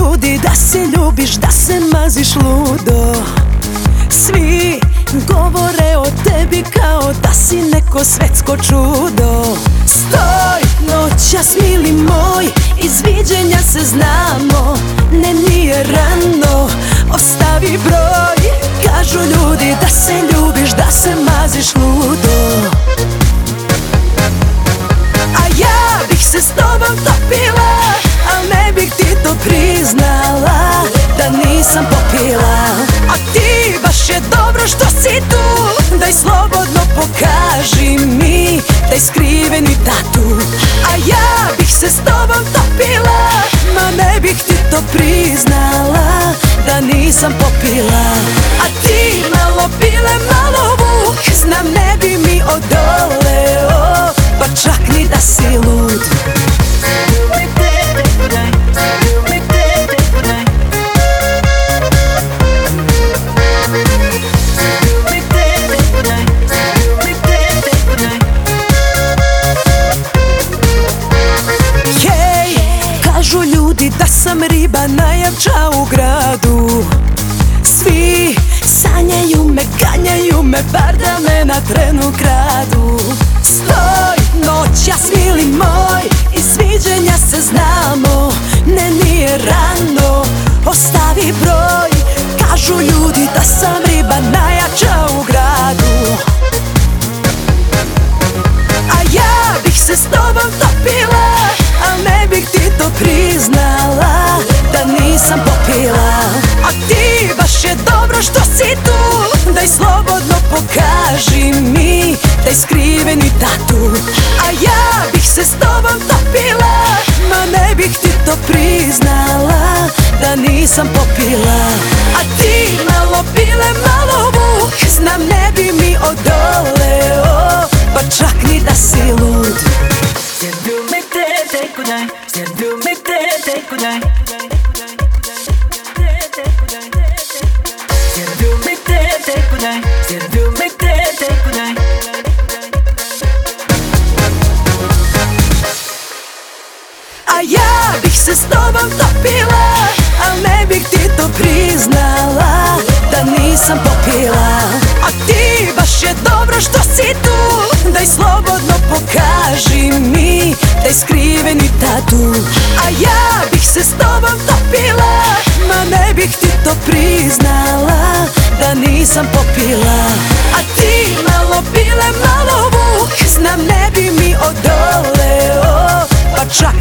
Ljudi da se ljubiš, da se maziš ludo neko svetsko čudo. Stoj, noćas mili moj, iz viđenja se znamo. Ne nije rano, ostavi broj. Kažu ljudi da se ljubiš, da se maziš ludo. A ja bih se s tobom topila Al ne bih ti to priznala Da nisam popila dobro što si tu. Daj slobodno pokaži mi Taj skriveni tatu. A ja bih se s tobom topila Ma ne bih ti to priznala Da nisam popila. A ti malo pile, malo vuk Znam ne bi mi odoleo Pa čak ni da si lud najjača u gradu. Svi sanjaju me, ganjaju me, bar da me na trenu kradu. Stoj, noćas mili moj, iz viđenja se znamo. Ne nije rano, ostavi broj. Kažu ljudi da sam riba najjača u gradu. A ja bih se s tobom Nisam popila. A ti baš je dobro što si tu. Daj slobodno pokaži mi Taj skriveni tatu. A ja bih se s tobom topila Ma ne bih ti to priznala Da nisam popila. A ti malo pile, malo vuk Znam ne bi mi odoleo Pa čak ni da si lud A ja bih se s tobom topila Al ne bih ti to priznala Da nisam popila. A ti baš je dobro što si tu Daj slobodno pokaži mi Taj skriveni tatu. A ja bih se s tobom topila priznala Da nisam popila. A ti malo pile, malo vuk Znam ne bi mi odoleo Pa čak